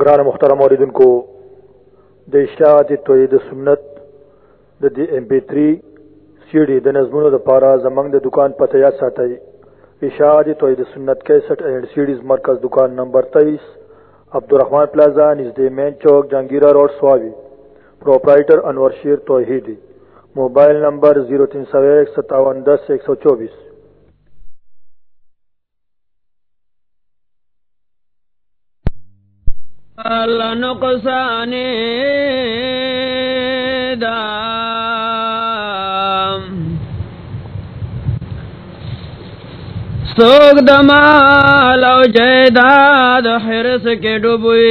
گران محترم عوردن کو د اشاعت توحید سنت، د دی ایم پی 3 سی ڈی د نظمونو د پارا زمنګ د دکان پته یا ساتي اشاعت توحید سنت 61 اینڈ سیډیز مرکز دکان نمبر 23 عبدالرحمن پلازا نزد main chowk Jangira road, Swabi. Proprietor Anwar Sher Tauheedi. Mobile number 03015710124 نقصان دا۔ سوک دمال او جیداد حرس کے ڈبوئی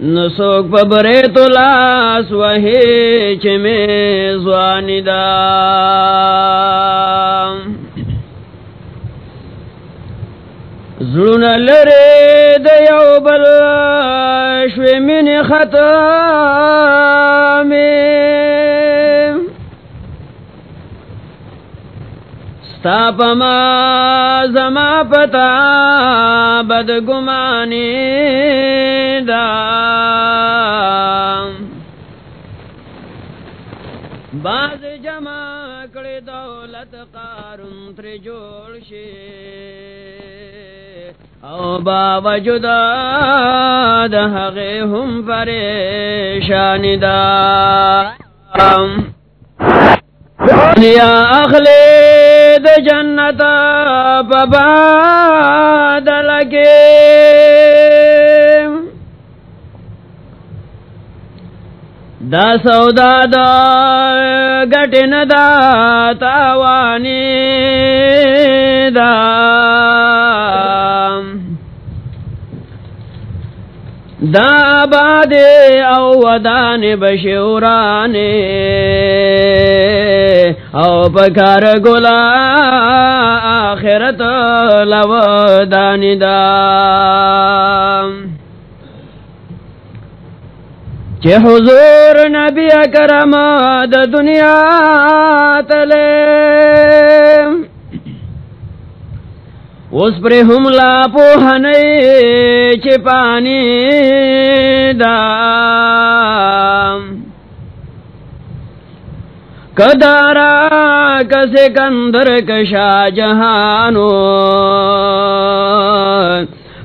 نسوک پبرے تلاس وحی چمی زوانی دا۔ زړون لره د یو بل شوي من خطا می ستا پما زما پتا بد ګماني دا باز او با وجدا دہغے ہم پریشان دا یا اخلے د جنت بابا دلگے دا سودا دا گٹن دا تاوانی دا دا باد او ودان بشوران او پکار گلا آخرت لو دان دا چه حضور نبی اکرم دا دنیا تلیم اس پر حملہ پوہنے چپانی دا۔ کدارا کسے کندر کشا جہانو۔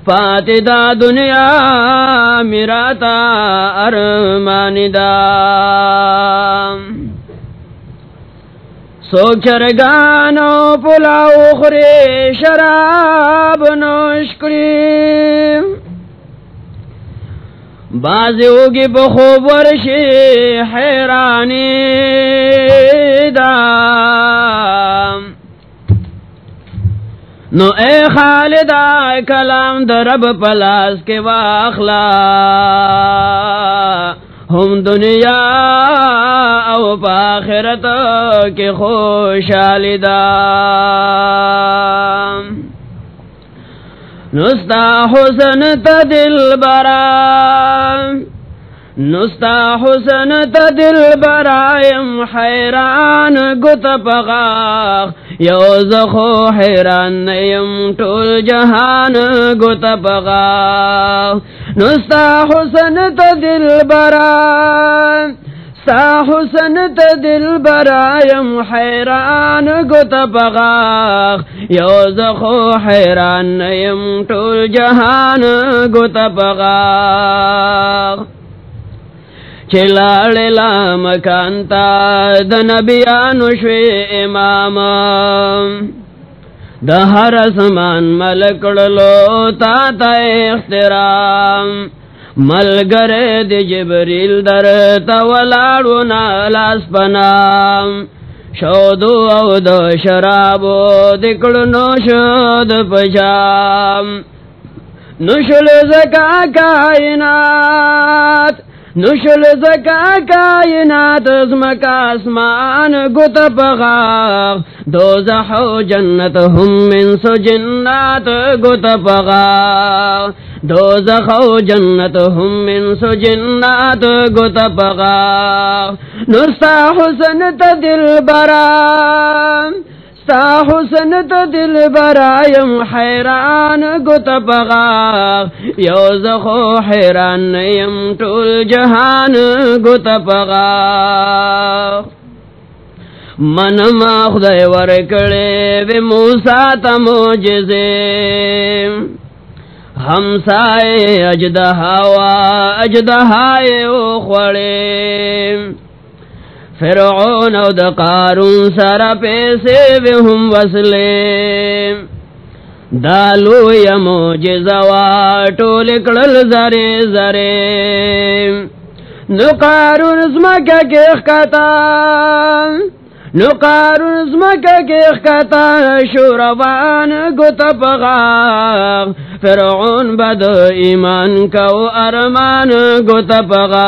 پاتی دا دنیا میرا تا ارمان دا۔ سو چرگانو پلاو خری شراب نوشکری۔ بازی ہوگی بخوب ورشی حیرانی دا۔ نو اے خالدہ کلام درب پلاس کے واخلا۔ ہم دنیا او پاخرت کے خوش نستا حسن تا دل برام نستا حسن تا دل برایم حیران گت پغاق یو زخو حیران نیم ٹول جہان گت پغاق نستا حسن تا دل برام سا حسن تا دل برایم حیران گت پغاق یو زخو حیران نیم ٹول جہان گت پغاق چلاڑ لام کانتا، دنبیانو شوی امام. دہر سمان ملکڑلو تا تا اخترام مل گرے دی جبریل در تولاڑو نالاس پنام۔ شودو او دو شرابو دکڑو نوشد پجام۔ نشل زکا کائنات۔ نشل زکا کائنات ازمکا اسمان گت پغا دوزح و جنت ہم من سو جنات گت پغا دوزخ و جنت ہم من سو جنات گت پغا نستا حسن تا دل برام ستا حسن تا دل برایم حیران گتا پغا. یو زخو حیران نیم طول جہان گتا پغا. من ما خدای ورکڑے بے موسیٰ تا موجزے ہم سائے اجدہا و اجدہائے او خوڑے. فرعون او دا قارون سارا پیسے بے ہم وصلے دالو یا موجزا و ٹولکڑل زرے زرے نو قارون زمکہ کے اخکتا نو قارون زمکہ کے اخکتا شوربان گتا پغا فرعون بد ایمان کو ارمان گتا پغا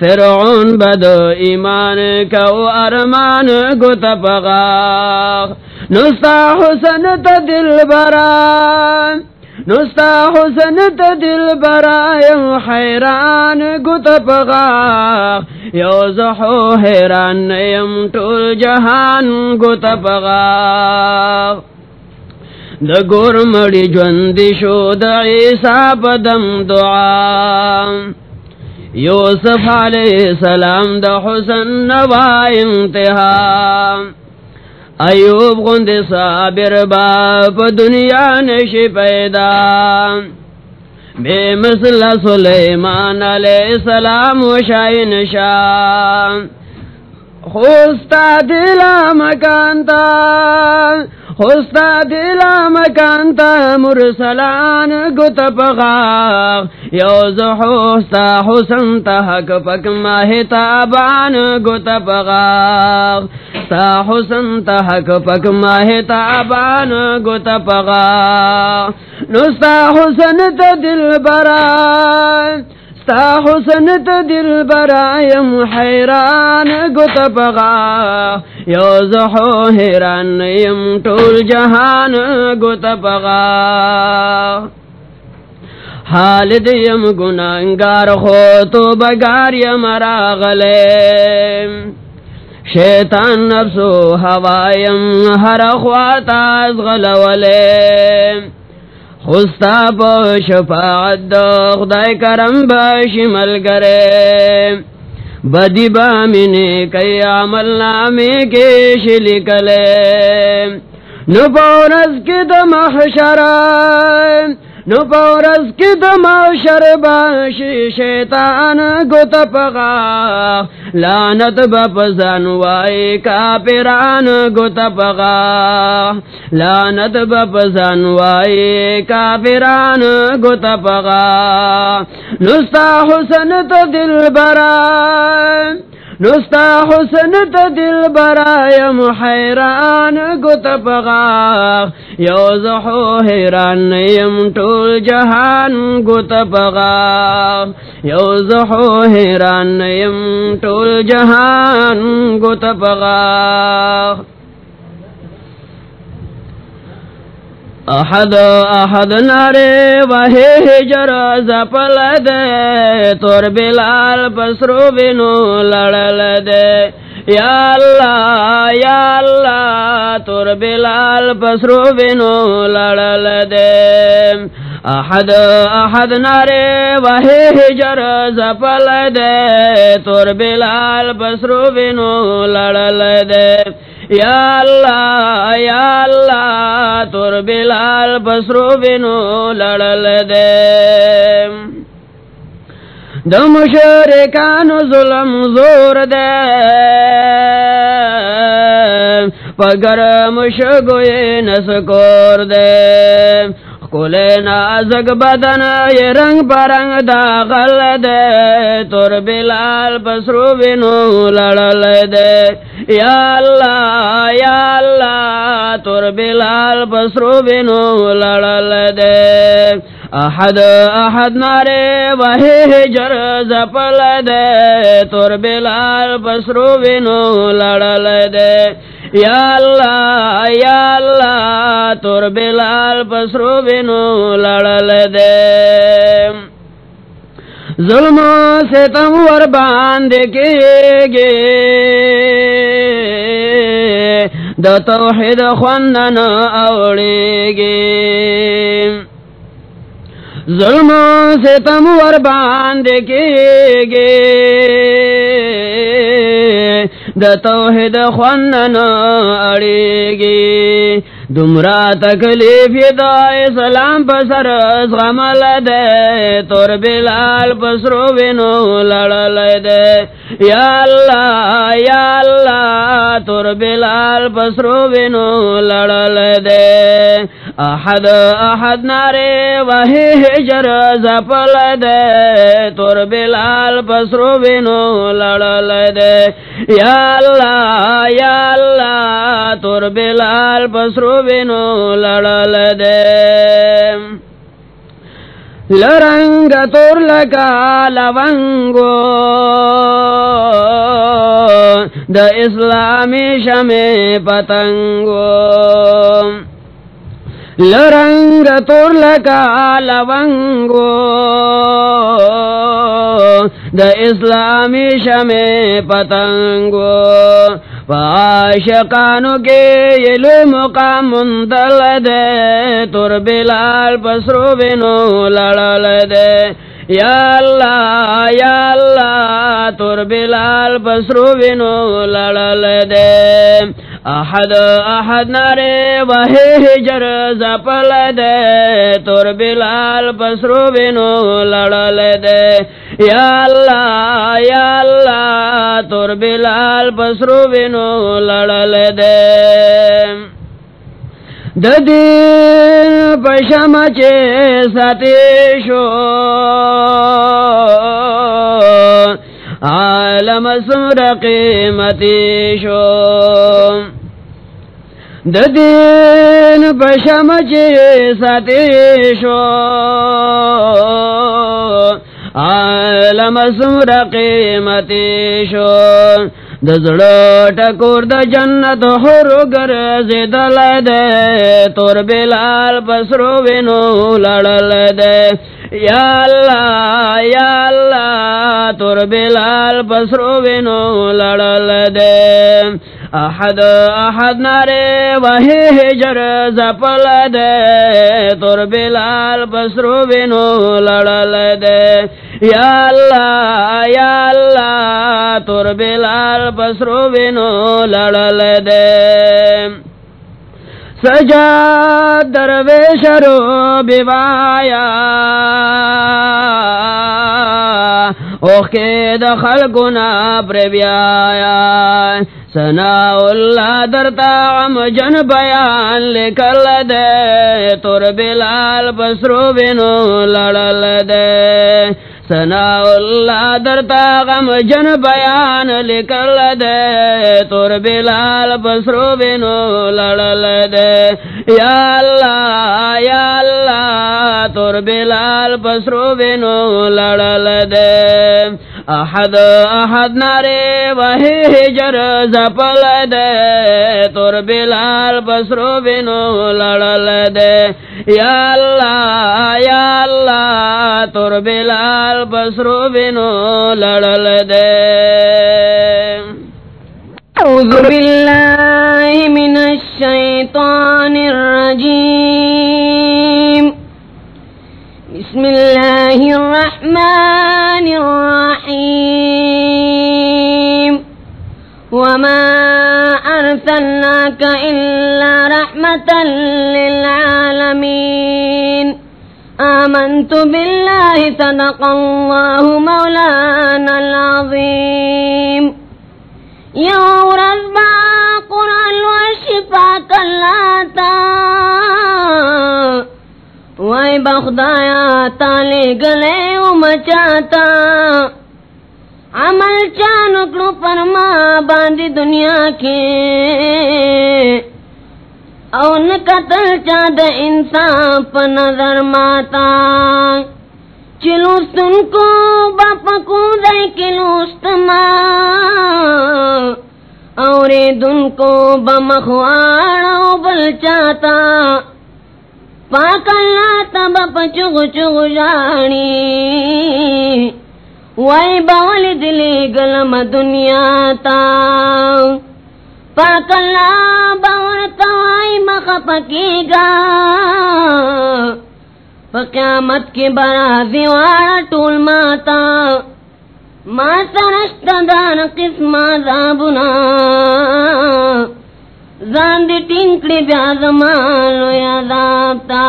فرعون بد ایمان کو ارمان گتا پغا نستا حسن تا دل بران نستا حسن تا دل برایم حیران گت پغا یو زحو حیران نیم طول جہان گت پغا دا گور مڑی جوندی شو دا عیسیٰ پدم دعا. یوسف علیہ السلام دا حسن نوا انتہا۔ ایوب غند صابر باپ دنیا نشی پیدا۔ بے مثل سلیمان علیہ السلام و شاہ شام خوستا دلا مکانتا، خوستا دلا مکانتا، مرسلان گت پغا. یوز خوستا حسن تا حق پک ماہتا بان گت پغا. تا حسن تا حق پک ماہتا بان گت پغا. نستا حسن تا دل بران ستا حسن تا دل برایم حیران گت پغا. یو زحو حیران نیم طول جہان گت پغا. حال دیم گنانگار خو تو بگار یم راغلیم شیطان نفسو ہوایم ہر خواتاز غلولیم خستا پا شفاعت دا خدای کرم باش مل کرے۔ بدی با منی کئی عمل نامی کیش لکلے۔ نپورز کی دا محشرائن نو پورز کی دما شرباشی شیطان گت پغا. لانت بپزن وائی کافران گت پغا. لانت بپزن وائی کافران گت پغا. نستا حسن تا دل بران نستا حسن تا دل برایم حیران گت یوز یوزحو حیران نیم طول جہان گت یوز یوزحو حیران نیم طول جہان گت پغا احد احد نارے وہی ہجر زپل دے تور بلال پسرو بینو لڑل دے یا اللہ یا اللہ، تور بلال پسرو بینو لڑل دے احد احد نارے وہی ہجر زپل دے تور بلال پسرو بینو لڑل دے یا اللہ یا اللہ، تر بلال بسرو بینو لڑل دے. دم شرکان ظلم زور دے. پگر مشگوئے نسکور دے. کولے نازک بدن یہ رنگ پرنگ داغل دے تور بلال پسرو بینو لڑل دے۔ یا اللہ یا اللہ تور بلال پسرو بینو لڑل دے۔ احد احد نارے وہی ہجر زپل دے، تور بلال پسرو بینو لڑل دے۔ یا اللہ یا اللہ، تور بلال پسرو بینو لڑل دے۔ ظلم سے تم ور باندھ کے گے۔ د توحید خوندن اوڑے گے۔ ظلم سے تم ور باندھ کے گے۔ د توحید خوندن اڑے گے دمرا تکلیف دائے سلام پسر غمل دے۔ تور بلال پسرو بینو لڑل دے۔ یا اللہ یا اللہ، تور بلال پسرو بینو لڑل دے۔ احد احد نارے وحی حجر زپل دے تور بلال پسرو بینو لڑل دے۔ یا اللہ یا اللہ تور بلال پسرو بینو لڑل دے۔ لرنگ تور لکا لونگو۔ دا اسلامی شمی پتنگو۔ لرنگ تور لکا لونگو۔ دا اسلامی شم پتنگو۔ پاشقانو کے یلو مقام مندل دے۔ تور بلال پسرو بینو لڑل دے۔ یا اللہ یا اللہ تور بلال پسرو بینو لڑل دے. احد احد نارے وحی حجر زپل دے. تور بلال پسرو بینو لڑل دے. یا اللہ یا اللہ تور بلال پسرو بینو لڑل دے. ددین پشم چے ستیشو عالم سمر قیمتی شو۔ ددین پشم چے ستیشو عالم سمر قیمتی دزڑو ٹکور د جنت ہورو گر زدل دے تور بلال پسرو وینو لڑل دے یا اللہ یا اللہ تور بلال پسرو وینو لڑل دے احد احد نارے وحی حجر زپل دے تور بلال پسرو وینو لڑل دے یا اللہ یا اللہ تور بلال پسرو بینو لڑل دے۔ سجا درویش رو بیوایا۔ اوخ کے دخل گنا پر بیایا۔ سنا اللہ درتا عم جن بیان لکل دے۔ تور بلال پسرو بینو لڑل دے۔ سنا اللہ درتا غم جن بیان لکل دے، تور بلال پسرو بینو لڑل دے۔ یا اللہ یا اللہ، تور بلال پسرو بینو لڑل دے۔ احد احد نارے وحی حجر زپل دے تور بلال پسرو بینو لڑل دے۔ یا اللہ یا اللہ تور بلال بسرو بینو لڑل دے۔ اعوذ باللہ من الشیطان الرجیم۔ بسم اللہ الرحمن الرحیم وما ارسلناك الا رحمة للعالمين. آمنت بالله صدق الله مولانا العظيم. يوم رزبا قرآن وشفاك اللاتا وای بخدایا تالے گلے مچاتا۔ عمل چانکڑو پرما باندی دنیا کے۔ او نقتل چا د انسان په نظر ماتا۔ چلو سن کو باپ کو دای کلوست ما۔ اور دن کو بمخوان او بل چاتا پاک اللہ تب پچغ چغ جانی۔ وائی باولی دلی گلم دنیا تا۔ پاک اللہ باورتوائی مخپکی گا۔ قیامت کی برا دیوارا ٹول ماتا۔ ما سرشت دان قسم عذابنا۔ زان دی ٹنکڑی بیاد مالو یادابتا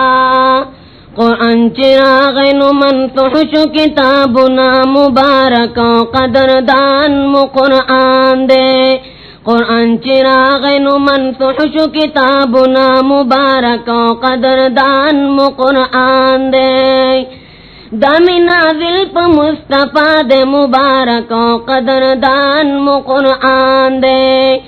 قرآن چراغن من فحشو کتابنا مبارک قدر دان مقرآن دے۔ قرآن چراغن من فحشو کتابنا مبارک قدر دان مقرآن دے۔ دمی نازل پا مصطفیٰ دے مبارک قدر دان مقرآن دے۔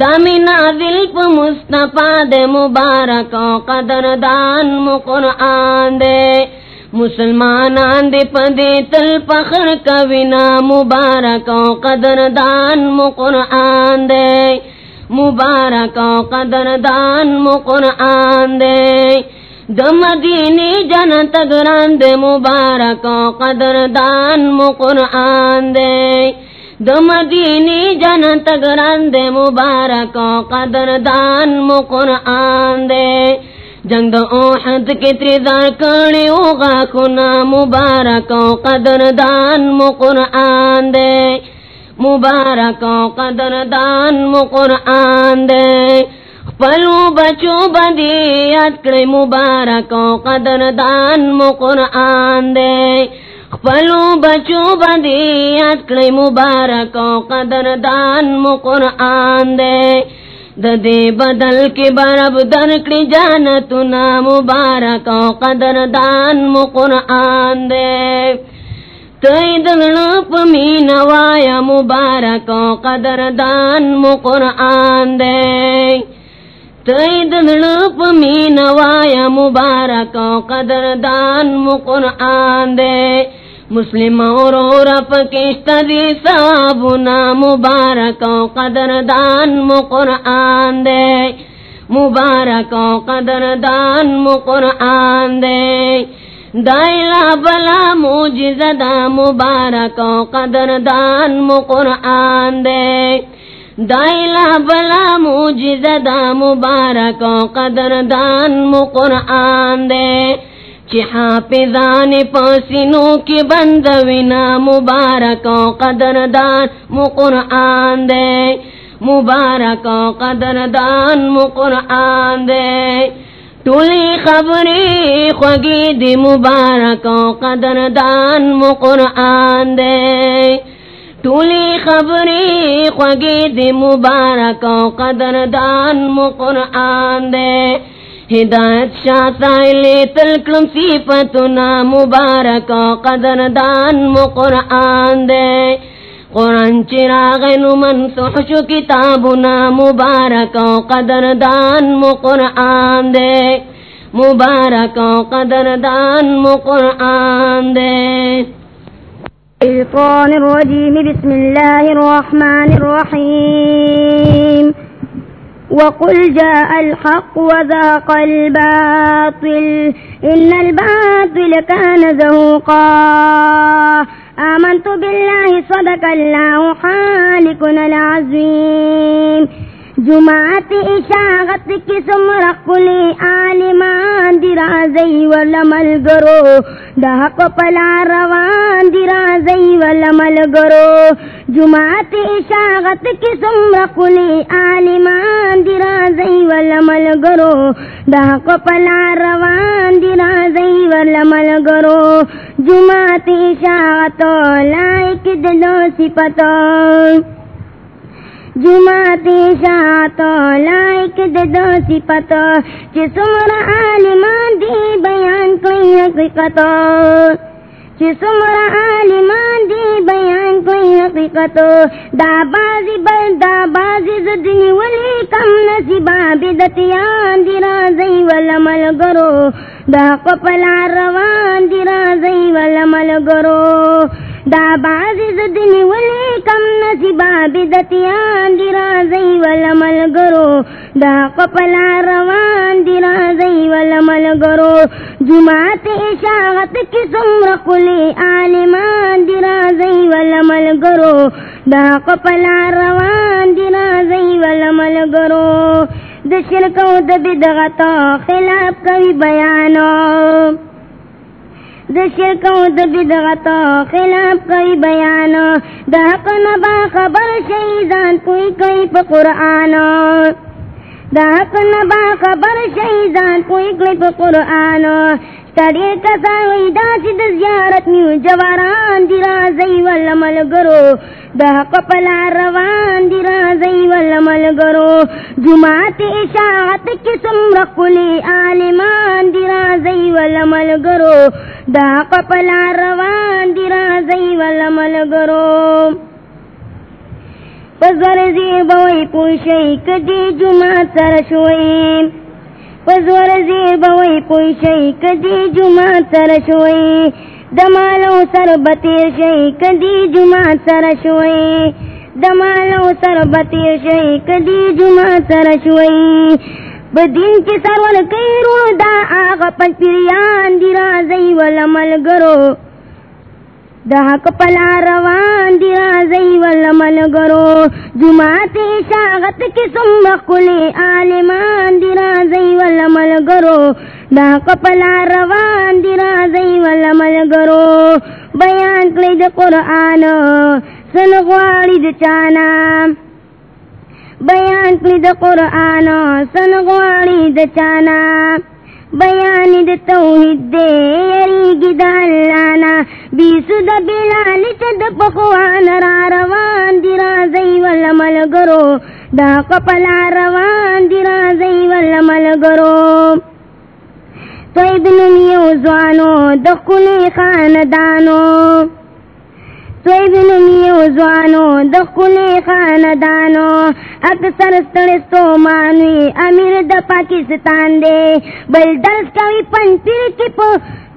دمی نازل پا مصطفیٰ دے مبارک قدر دان مقرآن دے. مسلمانان دے پدے تل پخر کوینا مبارک قدر دان مقرآن دے. مبارک قدر دان مقرآن دے. دم دینی جنت گران دے مبارک قدر دان مقرآن دے. دم دینی جنت گران دے مبارک قدر دان مقرآن دے۔ جنگ دا اوحد کے تریدار کرنے اوغا کنا مبارک قدر دان مقرآن دے۔ مبارک قدر دان مقرآن دے۔ پلو بچو بدی یاد کرے مبارک قدر دان مقرآن دے۔ پلو بچو بدی یاد کرے مبارک قدر دان مقرآن دے۔ ددے بدل کے برب درکڑی جانتنا مبارک قدر دان مقرآن دے۔ تئی دلپ مین وایا مبارک قدر دان مقرآن دے۔ تئی دلپ مین وایا مبارک قدر دان مقرآن دے۔ مسلم اور رپ کشت دی صابنا مبارک قدر دان مقرآن دے۔ مبارک قدر دان مقرآن دے۔ دائلا بلا موجز دا مبارک قدر دان مقرآن دے۔ دائلا بلا موجز دا مبارک قدر دان مقرآن دے۔ حافظان پاسنو کی بندوینا مبارک قدر دان مقرآن دے۔ مبارک قدر دان مقرآن دے۔ ٹولی خبری خوگی دی مبارک قدر دان مقرآن دے۔ ٹولی خبری خوگی دی مبارک قدر دان مقرآن دے۔ ہدایت شاہ سائلی تلکلم صفتنا مبارک و قدر دان مقرآن دے۔ قرآن چراغ نمن سحشو کتابنا مبارک و قدر دان مقرآن دے۔ مبارک و قدر دان مقرآن دے۔ الشيطان الرجيم بسم الله الرحمن الرحيم وقل جاء الحق وذاق الباطل. إن الباطل كان زهوقا. آمنت بالله صدق الله خالقنا العظيم. جماعت اشاغت کسم رقلی آلمان دی رازی گرو دا حق پلا روان دی رازی والمل گرو۔ جماعت اشاغت کسم رقلی آلمان دی رازی والمل گرو دا حق پلا روان دی رازی والمل گرو۔ جماعت اشاغت لائک دلو صفتوں جماعتی شاعتو لائک ددو صفتو چی سمر عالمان دی بیان کوئی حقیقتو چی سمر عالمان دی بیان کوئی حقیقتو دا بازی بل دا بازی زدنی ولی کم نصیبا بدتیان دی رازی والعمل گرو، دا قپلا روان دی رازی والعمل گرو دا بازی زدنی ولی کم نصیبا بدتیان دی رازی والمل گرو. دا قپلا روان دی رازی والمل گرو. جماعت اشاغت کسم رقلی آلمان دی رازی والمل گرو. دا قپلا روان دی رازی والمل گرو. د شرک او د بدعت خلاف کوي بیانو. د شرک او د بدعت خلاف کوي بیان. د حق نه با خبر شي ځان کوئی کوي په قران د حق نه با خبر شي ځان کوئی کوي په قران ستړي کسا وې دا چې د زیارت نیو جواران دی راځي ول ملګرو د حق پلا روان دی راځي ول ملګرو جمعات اشاعت کې څومره کلی عالمان دی راځي ول ملګرو د حق پلا روان دی راځي ول ملګرو پزور زی بوئی پوشی کدی جمعات سرشوئی پزور زی بوئی شئی کدی جمعات تر شوئی، دمالو سر بطیر شئی کدی جمعات تر شوئی، دمالو سر بطیر شئی کدی جمعات تر شوئی۔ بدین کے سرور کئی رو دا آغا پنچ پیریان دی رازی والعمل گرو۔ د حق پلا روان دی رازی والعمل گرو. جماعت شاغت کی سم کلی عالمان دی رازی والعمل گرو. د حق پلا روان دی رازی والعمل گرو. بیان کلی د قرآن، سن غواړي د چانا. بیان کلی د قرآن، سن غواړي د چانا. بیان د توحید دے یریگی دا اللہ نا۔ بیسو دا بلال چا دا پخوان را روان دی رازی والعمل گرو۔ دا قپلا روان دی رازی والعمل گرو۔ ابن نیو زوانو دخلی خاندانو۔ طیب نمیو زوانو دخلی خاندانو. اکثر سترستو مانوی امیر د پاکستان دے. بل درس کوي پن پیر کی پو،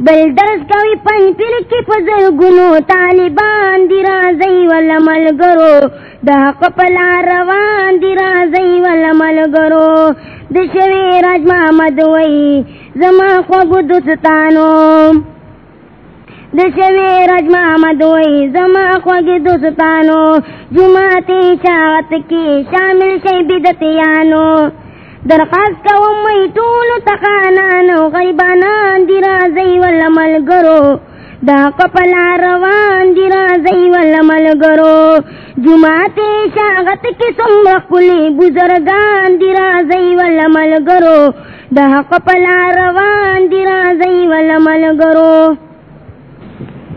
بل درس کوي پن پیر کی پو زرگونو طالبان دی رازی والا ملگرو دا حق پلا روان دی رازی والا ملگرو دشوی راج محمد وی، زما خواب دوستانو. دشوی رج محمد وی زما خوږ دوستانو جمعات شاعت کی شامل شي بدتیانو۔ درخواست کوم مې ټول تخانانو غیبانان دی راځي ول ملګرو دا کپلا روان دی راځي ول ملګرو جمعات شاعت کی څومره کلی بزرگان دی راځي ول ملګرو دا کپلا روان دی راځي ول ملګرو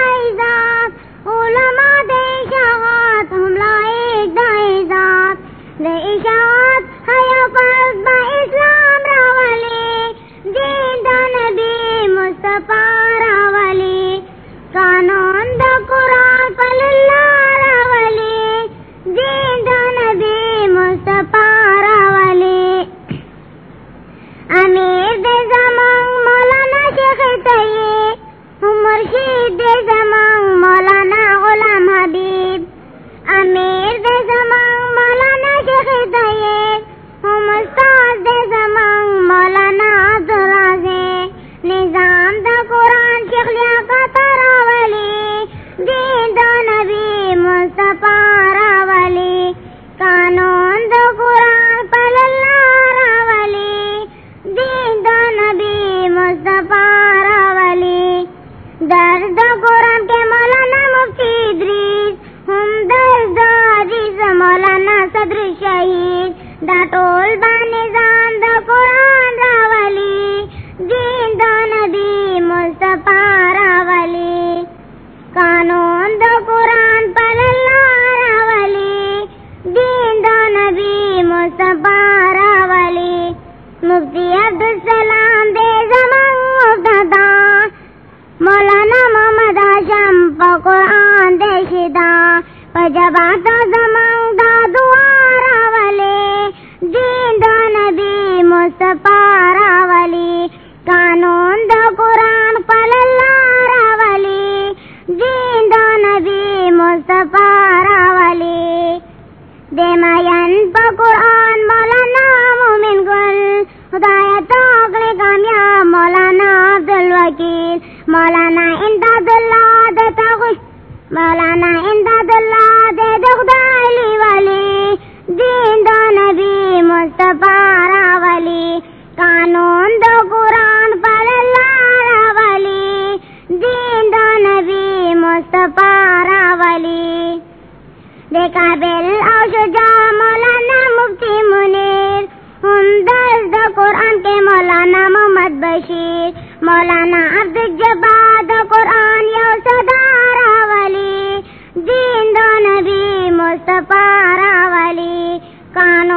اشاعت علماء دے اشاعت ہم لائق دا دے اشاعت حیا با اسلام راولی دین دا نبی مصطفیٰ راولی قانون قابل او شجاع مولانا مفتی منیر ہم درس دا قرآن کے مولانا محمد بشیر، مولانا عبد الجبار دا قرآن یو صدار راولی دین دو نبی مصطفیٰ راولی، قانون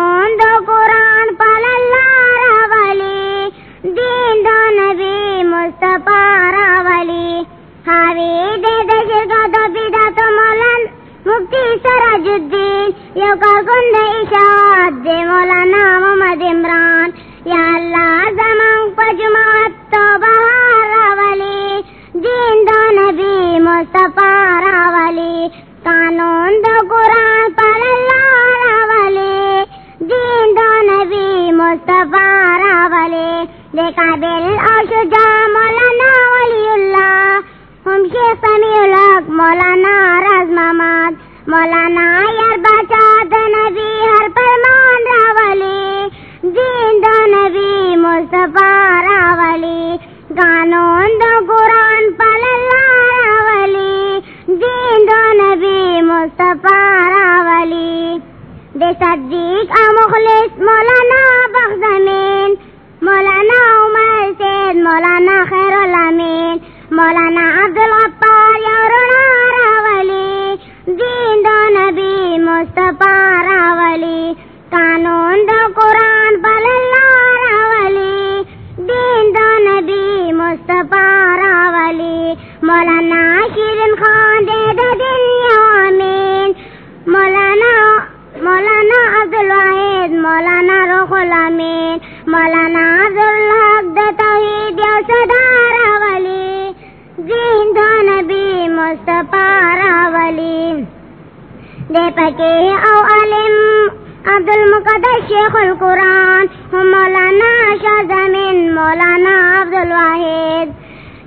سراج الدین یو کارکن دے اشاعت دے مولانا محمد عمران۔ یا اللہ، زمان پا جماعت تو بہار راولی دین دو نبی مصطفیٰ راولی۔ قانون دو قرآن پر اللہ راولی۔ دین دو نبی مصطفیٰ راولی۔ دے قابل او شجاع مولانا ولی اللہ۔ ہم شیخ سمیع الحق مولانا راز محمد مولانا یار بچا نبی ہر فرمان راولی، دین دو نبی مصطفیٰ راولی، قانون دو قرآن پل اللہ راولی، دین دو نبی مصطفیٰ راولی۔ دے صدیق او مخلص مولانا بخ زمین مولانا عمر سید، مولانا خیر الامین، مولانا عبدالغفار راولی قانون دو قرآن پل اللہ راولی دین دو نبی مصطفیٰ راولی مولانا شیرن خان دے دو دن یوامین مولانا مولانا عبدالواحد، مولانا روح الامین. مولانا عبدالحق د توحید یو صدار راولی دین دو نبی مصطفیٰ راولی دے پکے او علم عبدالمقدس شیخ القرآن ہم مولانا شاہ زمین مولانا عبدالواحد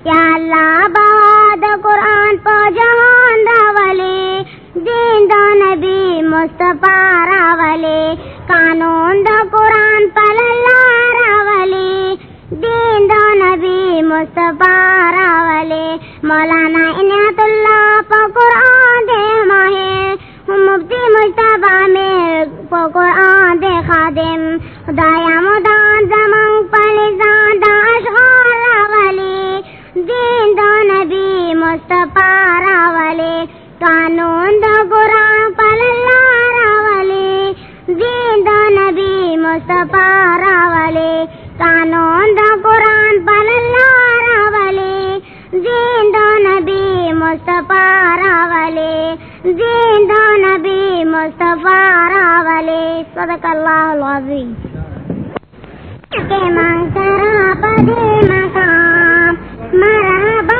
یا اللہ باد قرآن پا جہان راولی دین دو نبی مصطفیٰ راولی قانون دو قرآن پل اللہ راولی دین دو نبی مصطفیٰ راولی مولانا انعت اللہ پا قرآن دے ماہر مفتی مشتبہ میں پا قرآن دے خادم خدایا مدان زمان پلزان دا اشغال راولی دین دو نبی مصطفیٰ راولی۔ قانون دو قرآن پل اللہ راولی۔ دین دو نبی مصطفیٰ راولی۔ قانون دو قرآن پل اللہ راولی۔ دین دو نبی مصطفیٰ راولی۔ جی، دین نبی مصطفیٰ راولی صدق اللہ العظیم۔ کے منگرا پدے مقام مرحبا مرحبا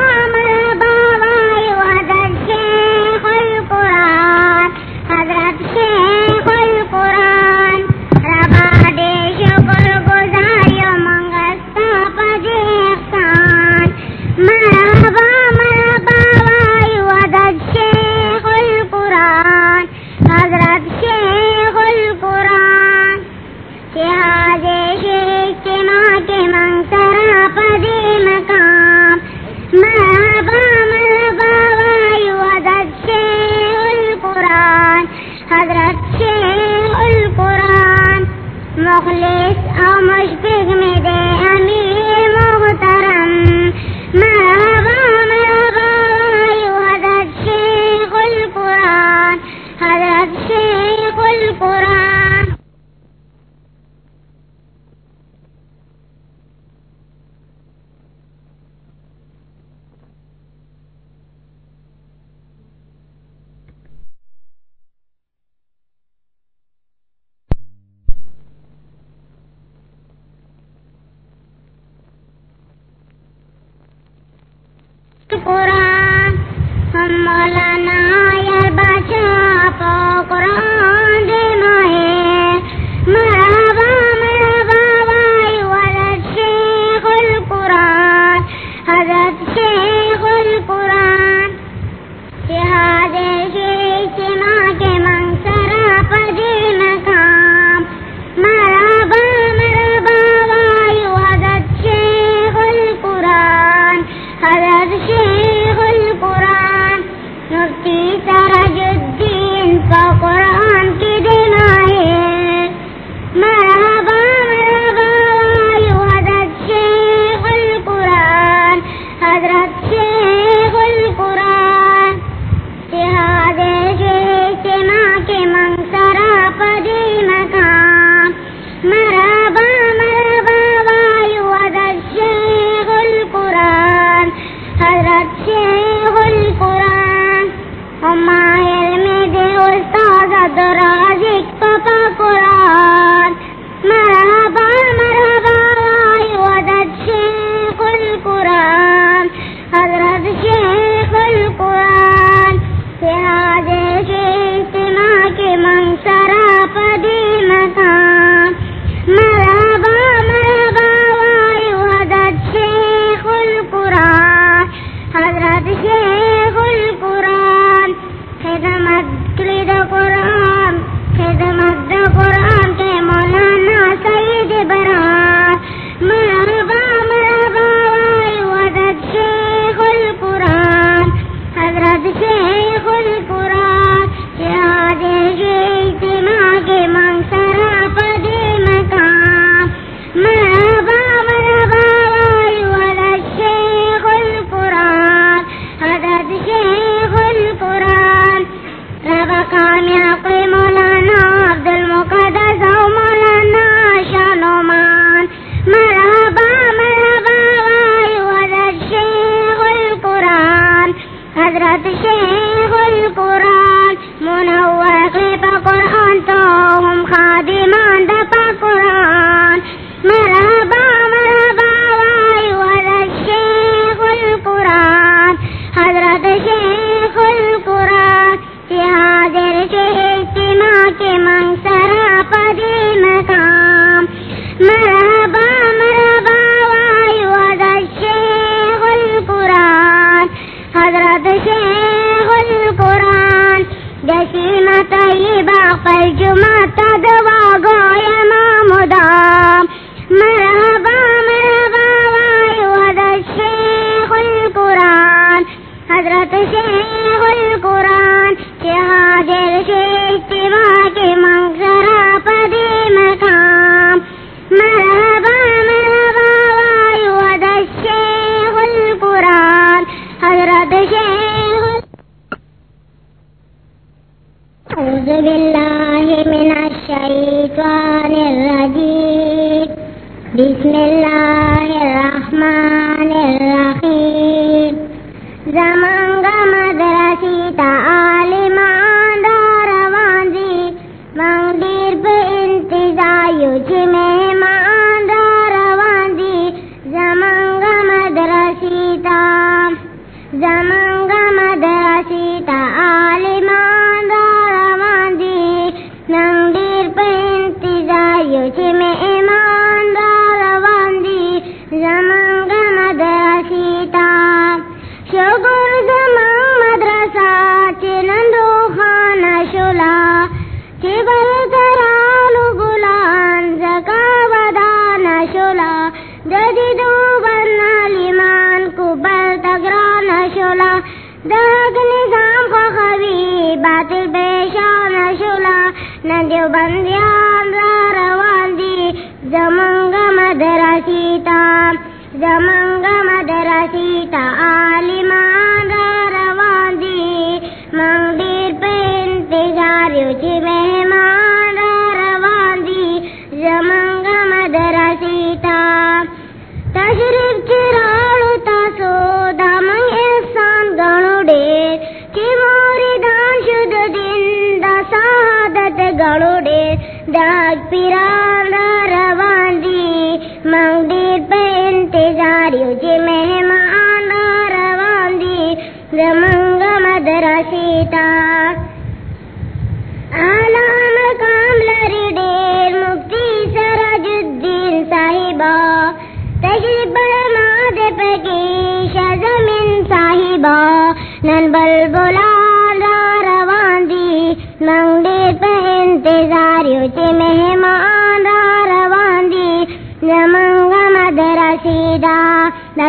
ترجمہ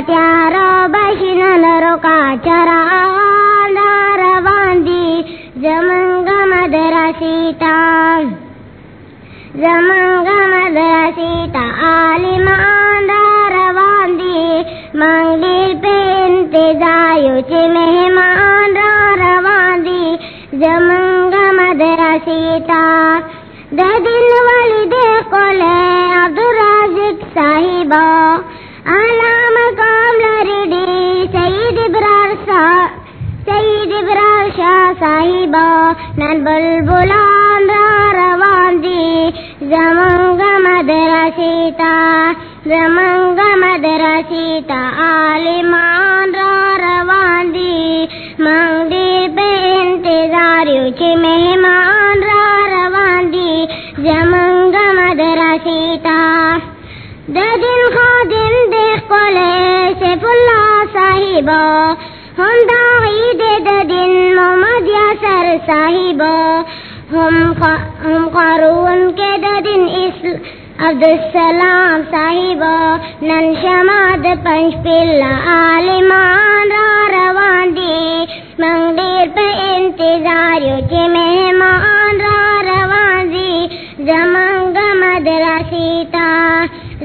دا دا دن خادم دیکھ کولے سیف اللہ صاحبہ، ہم داغی دے دا دن محمد یاسر صاحبہ۔ ہم ہم قارون کے دا دن اسل عبدالسلام صاحبہ۔ نن شماد پنچ پلا عالمان را روان دی منگ دیر پہ انتظاریو چی مہمان را روان دی زمنگ مدرسیتا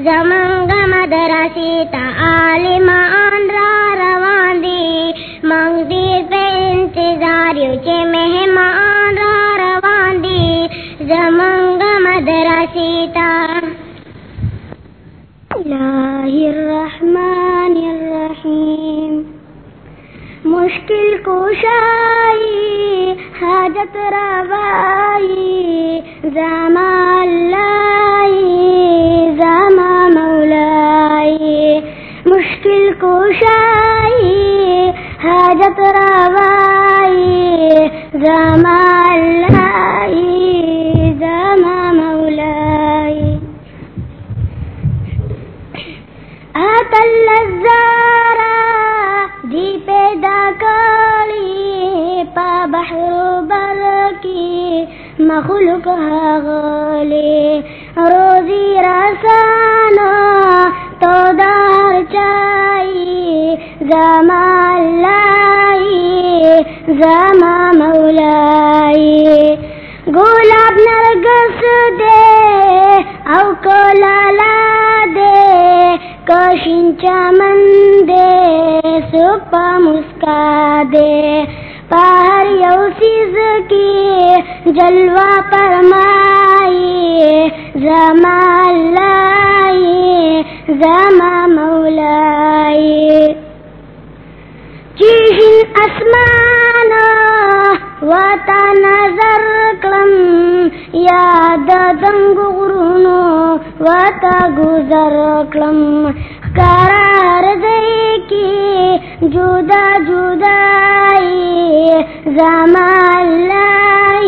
زمنگ مدرسیتا عالمان را روان دی منگ دیر پہ انتظاریو چے مہمان را روان دی زمنگ مدرسیتا اللہ الرحمن مشکل کوشائی، حاجت روائی زمان لائی زمان مولائی۔ مشکل کوشائی، حاجت روائی زمان لائی زمان مولائی۔ اتل الزارا دی پیدا کالی پا بحر برکی، مخلوق غالی روزی رسانا تو دار چائی، زمان لائی، زمان مولائی۔ گلاب نرگس دے او کولالا دے کوشن چمن دے سپا مسکا دے پہر یو سیز کی جلوہ پرمائی زمان لائی زمان مولائی چیشن اسمانا وتا نظر کلم یاد دنگ غرونو وتا گزر کلم قرار دے کی جدا جدائی زما اللہ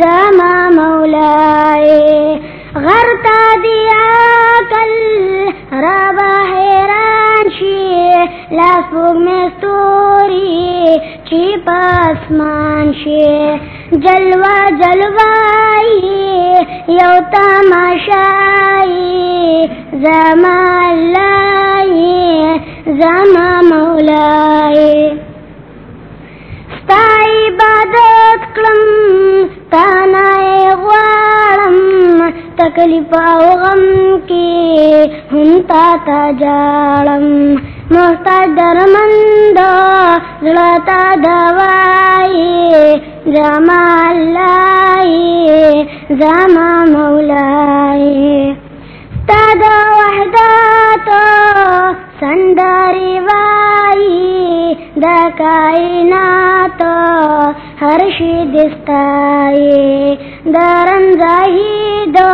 زما مولائے غرتا دیا کل ربا ہے شی لاسبوگ میں ستوری چی پاسمان شی جلوا جلوائی، یو تماشائی زمان لائی زمان مولائی۔ ستا عبادت کلم تانائے غوارم تکلیف او غم کی ہم تا تا جالم محتاج درمند زلتا دوائی جمال لائی زما مولائی تاد وحدات سندری وائی دا کائنات ہر شی دستائی درن زاہی دو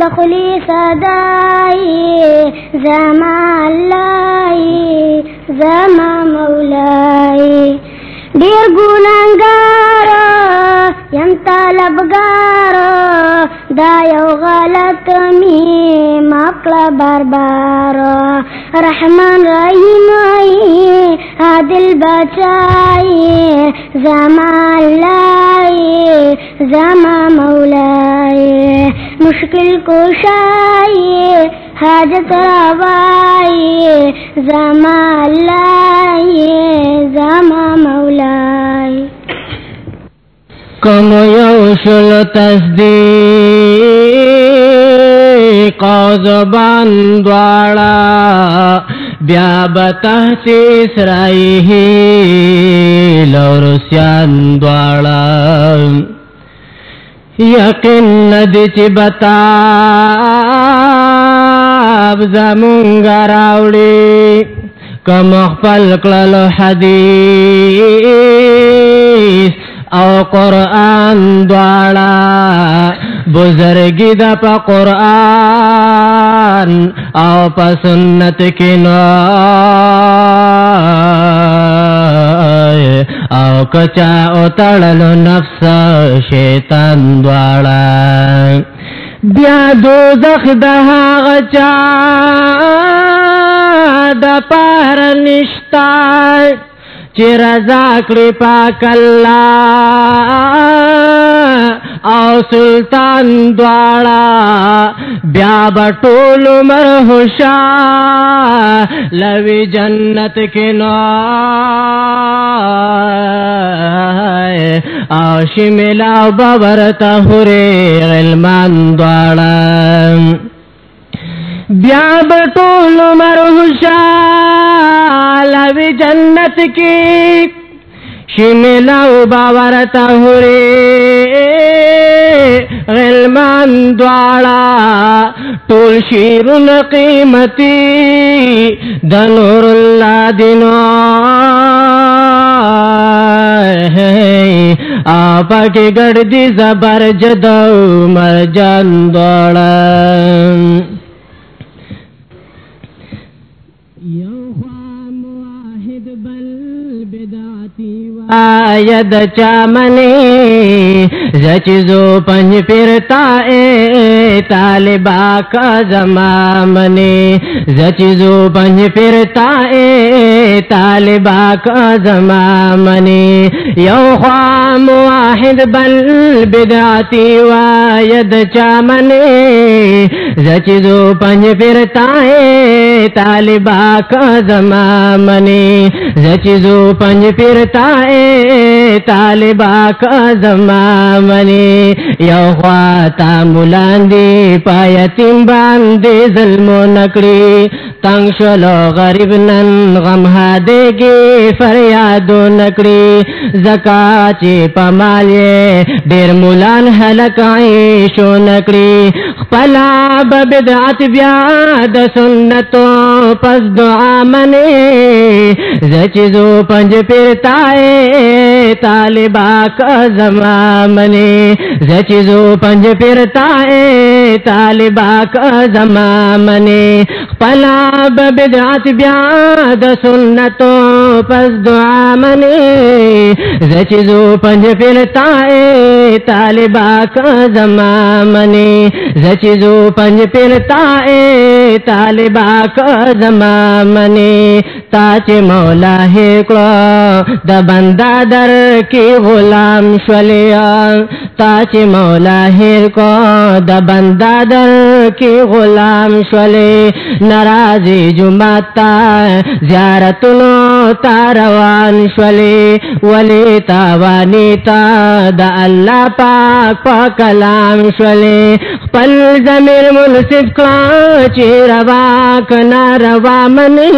دخلی صدائی زما اللہ زما مولائی ډیر ګونګار یم طلبګار دا یو غلط می مکړه بربار رحمان رحیم ای عادل بچای زما الله زما مولای مشکل کوشای حاجت روائی. زما اللہ زما مولائی. کم یوشل تصدیق. زبان دوارا بیا بتحسیس رائی ہی. لورسیان دوارا یقین ندی چی بتا. زمونگ راوڑی. کم خپل کلل حدیث. او قرآن دوارا بزرگی دا پا قرآن او پا سنت کی نو او کچا او تڑلو نفس شیطان دوارا بیا دو زخ دہا غچا دا پار نشتا۔ چی رضا کری پاک اللہ او سلطان دوارا بیا بطول مرحشا لوی جنت کی نوائے او شملا بورتا ہورے علمان دوارا بیا بطول مرحشا لوی جنت کی شملا باورتا ہورے غلمان دوارا طول شیرن قیمتی، دنور اللہ دنو۔ آپا کے گردی زبر جدو، مرجان دوارا آید چامنے زچزو پنج پرتا اے طالبا کا زمامنی زچزو پنج پرتا اے طالبا کا زمامنی یو خوام واحد بل بدعتی واید چامنی زچزو پنج پرتا اے طالبا کا زمامنی زچزو پنج پرتا اے طالبا کا زمامنی یو خواتا ملاندی پایتیم باندی ظلمو نکڑی. تنگ شلو غریب نن، غم دے گی فریادو نکڑی. زکا چی پمالی دیر مولان حلقائی شو نکڑی. خپلا ببدعت بیاد سنتو پس دعا منے زچزو پنج پرتا طالبہ طالبا کا زمانے زچزو پنج پرتا طالبہ طالبا کا زمامنی پلا بدعات بیاد سنتوں پس دعا منی زچیزو پنج پرتا اے طالبا کا زمامنی زچیزو پنج پرتا اے طالبا کا زمامنی تاچ مولا ہے کڑا د در کی غلام شولیا تاچ مولا ہیر کو د بندا در کی غلام شولے ناراضی جمعتا زیارتونو تا روان شولے ولی تاوانی تا د الله پاک پا کلام شولے پل زمیر منصف کلا، چی روا کنا روا منی۔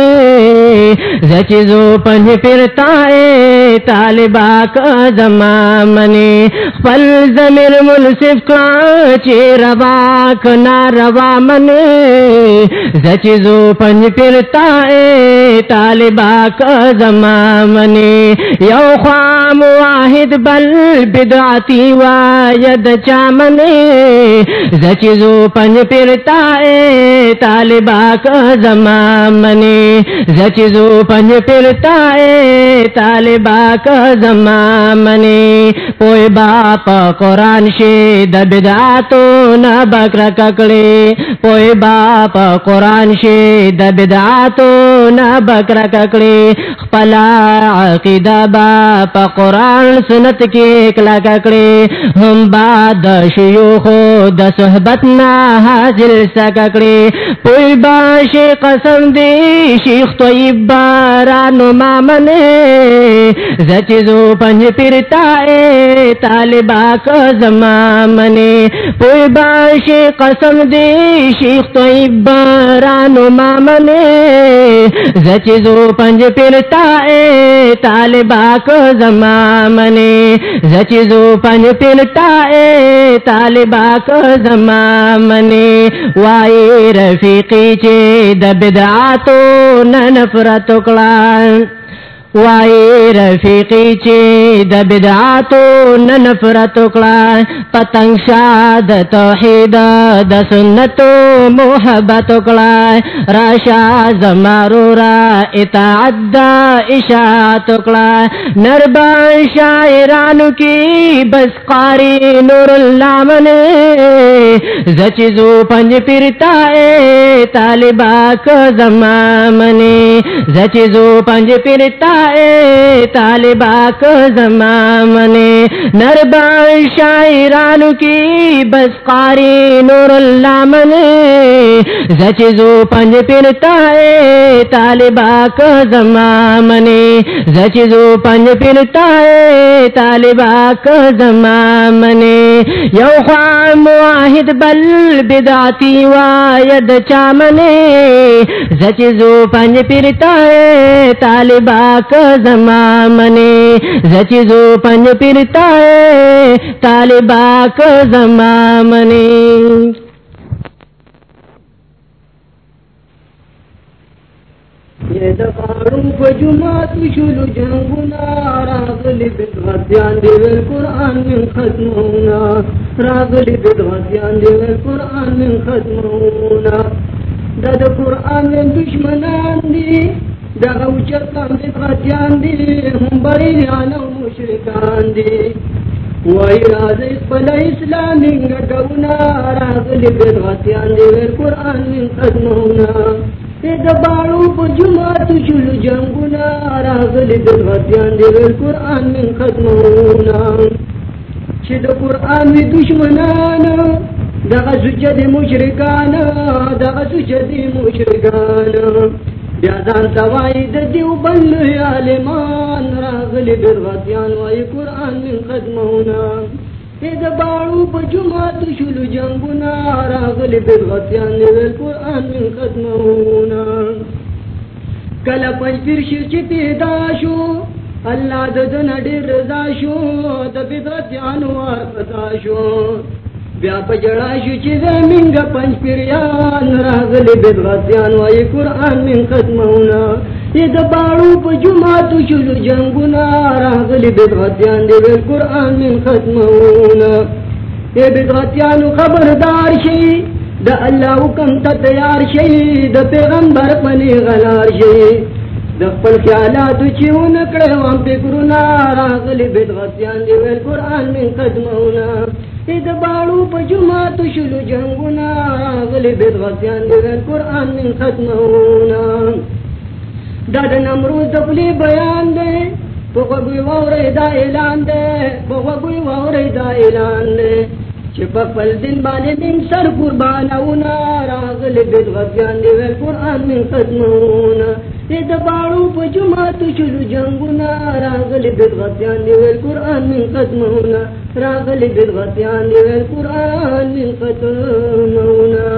زچیزو پنج پرتا اے طالبا کا زمامنی پل زمیر منصف کلا، چی روا کنا روا منی۔ زچیزو پنج پرتا اے طالبا کا زمامنی یو خام واحد بل بدعتی واید چامنی زچیزو پنج پرتا اے طالبا کا زمامنی زچیزو پنج پرتا اے طالبا کا زمامنی پوئی باپ قرآن شی د بدعاتو نا بکر ککڑی پوئی باپ قرآن شی د بدعاتو نا بکر ککڑی خپلا عقیدہ باپ قرآن سنت کی کلا ککڑی ہم بعد شیوخو د صحبت نا حاصل سککڑی پوئی باش قسم دی، شیخ طیب بارانو مامنے زچیزو پنج پرتا اے طالبا کا زمامنے پوئی باش قسم دی، شیخ طیب بارانو مامنے زچیزو پنج پرتا اے طالبا کا زمامنے۔ زچیزو پنج پرتا اے طالبا کا زمامنے۔ وائی رفیقی چے دبدعاتو ننفرت کلا وائی رفیقی چی د بدعاتو ننفرت کلا پتنگ شاد توحید د سنتو محبت کلا راشا زمارو را اطاعت دا اشاعت کلا نربان شاعرانو کی بس قاری نور اللہ منے زچیزو پنج پرتا اے طالبا کا زمامنے زچیزو پنج پرتا اے طالبا کو زمامنے۔ نربان شاعرانو کی بس قاری نور اللہ منے۔ زچزو پنج پرتا اے طالبا کو زمامنے۔ زچزو پنج پرتا اے طالبا کو زمامنے۔ یو خام واحد بل بدعتی واید چامنے۔ زچزو پنج پرتا اے طالبا زمامنے زچیزو پنج پرتا ہے طالبا کا زمامنے کو جماعت شلو جنگنا دیویل قرآن من ختمونا راغلی بدغتیان دیویل قرآن من ختمونا قرآن من دشمنان دی۔ دا اوچتان بدغتیان دی، هم بریلیان و مشرکان دی. وای قرآن من ختمونا د باړو په جمعات شلو جنگونا راغلی د غتیان دی قران من چې د قران وی دغه مشرکان دغه مشرکان. بیا ځان توای د دیو بل عالمان، راغلی د غتیان وای قران من ختمونا د باړو په جمعات شلو جنگونا، راغلی بدغتیان دی ویل قرآن من ختمونا کله پنج پیر شي چې پیدا شو الله د دن ډیر رضا شو د بدغتیان ورپتا شو۔ بیا په جړا شو چې زمینګ پنج پیریان راغلی بدغتیان وای قرآن من ختمونا یہ د باړو په جمعات شلو جنگونا راغلی بدغتیان دی ویل قرآن من ختمونا یہ بدغتیان خبردار شي د الله حکم ته تیار شي د پیغمبر پنی غلار شي د خپل خیالات چې ون کړه وام فکرونه راغلی بدغتیان دی ویل قرآن من ختمونا یہ د باړو په شلو جنگونا راغلی بدغتیان دی ویل قرآن من ختمونا دا د نمروز د پلی بیان دے پوغوی وورے دا اعلان دے پوغوی وورے دا اعلان دے۔ چې په خپل دین باندې من سر قربانونا راغل بيد غفيان دی ول قران من ختمونا دې د باړو په جمعه شلو جنگونا راغل بيد غفيان دی ول قران من ختمونا راغل بيد غفيان دی ول قران من ختمونا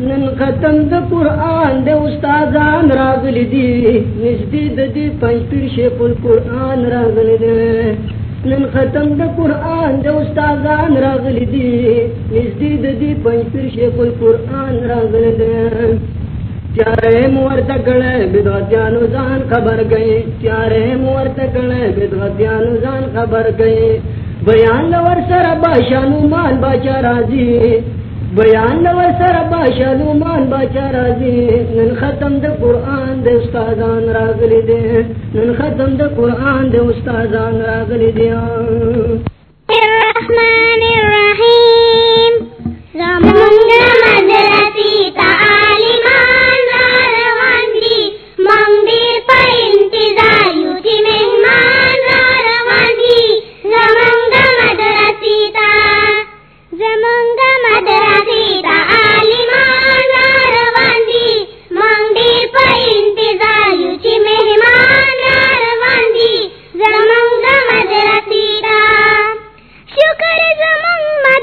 نن ختم د قران د استادان راغلی دي نږدې د دې پنځ پیر شیخ القران راغلی دي نن ختم د قران د استادان راغلی دي نږدې د دې پنځ پیر شیخ القران راغلی دي چارے مور تکڑے بدوتیانو زان خبر گئی چارے مور تکڑے بدوتیانو زان خبر گئی بیان لور سر باشانو مان باچا رازی بیان لور سر باشانو مان باچا رازی نن ختم د قرآن دے استادان راغلی دے نن ختم د قرآن دے استادان راغلی دے الرحمن الرحیم زمانگا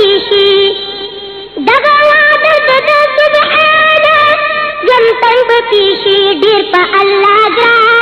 بطيشه دغوا درد د سبحانه جن تن بطيشه دير په الله جانا۔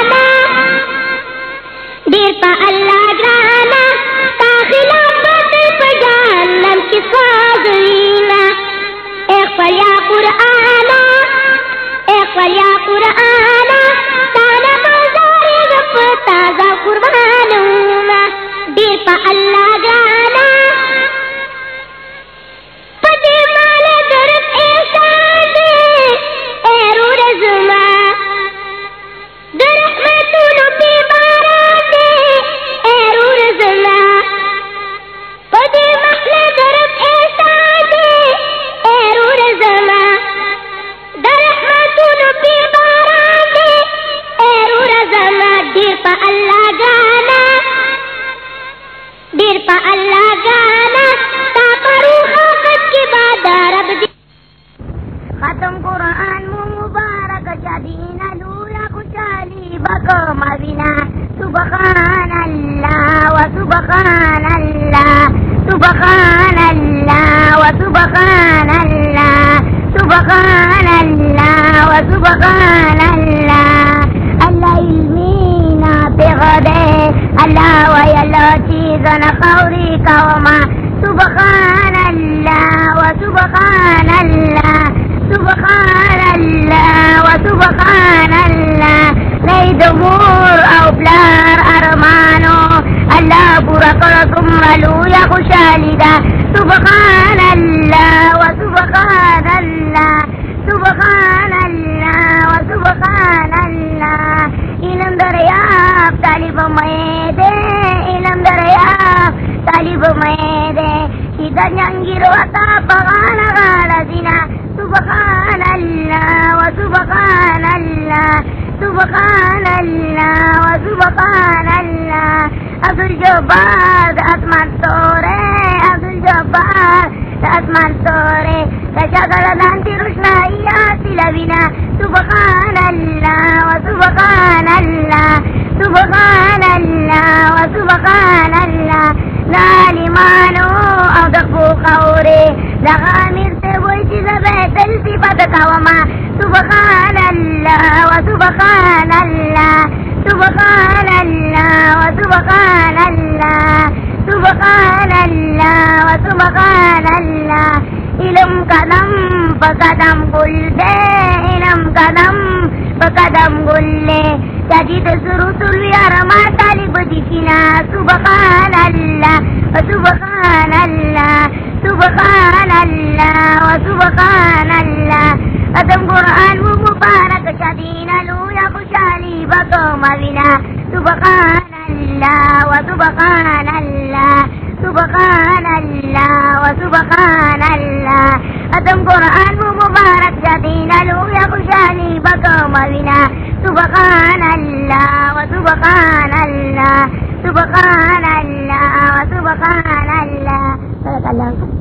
خوشالی بکو مبینا سبحان اللہ و سبحان اللہ. سبحان اللہ و سبحان اللہ. سبحان اللہ و سبحان اللہ. اللہ علمینا پیغدے اللہ و یلو چیزن خوری کوما سبحان اللہ و سبحان اللہ. سبحان اللہ و سبحان اللہ. نئی دمور او پلار ارمانو اللہ پورا کرو تمرلو یا خوشالی دا سبحان اللہ و سبحان اللہ سبحان اللہ و سبحان اللہ علم دریاب طالب میں دے علم دریاب طالب میں دے سیدھا جنگیر وطا پغانا غالا سبحان اللہ و سبحان اللہ سبحان اللہ، و سبحان اللہ۔ عبد الجبار اسمان سورے عبد الجبار اسمان سورے تشغل دانتی روشنائی آتی لبینا سبحان اللہ، و سبحان اللہ۔ سبحان اللہ، و سبحان اللہ۔ ظالمانو او دخبو خورے۔ لغامر سے وہی چیز بیتل سی صفت کوما۔ سبحان اللہ و سبحان اللہ سبحان اللہ و سبحان اللہ سبحان اللہ و سبحان اللہ علم قدم پقدم گل دے علم قدم پقدم گل لے تجد سروت الویارما طالب دیکھنا سبحان اللہ و سبحان اللہ سبحان اللہ و سبحان اللہ قدم قرآن و مبارک شدین لولا خوشالی بکو مبینا سبحان اللہ و سبحان اللہ سبحان اللہ و سبحان اللہ قدم قرآن و مبارک شدین لولا خوشالی بکو مبینا سبحان اللہ و سبحان اللہ سبحان اللہ و سبحان اللہ صدق اللہ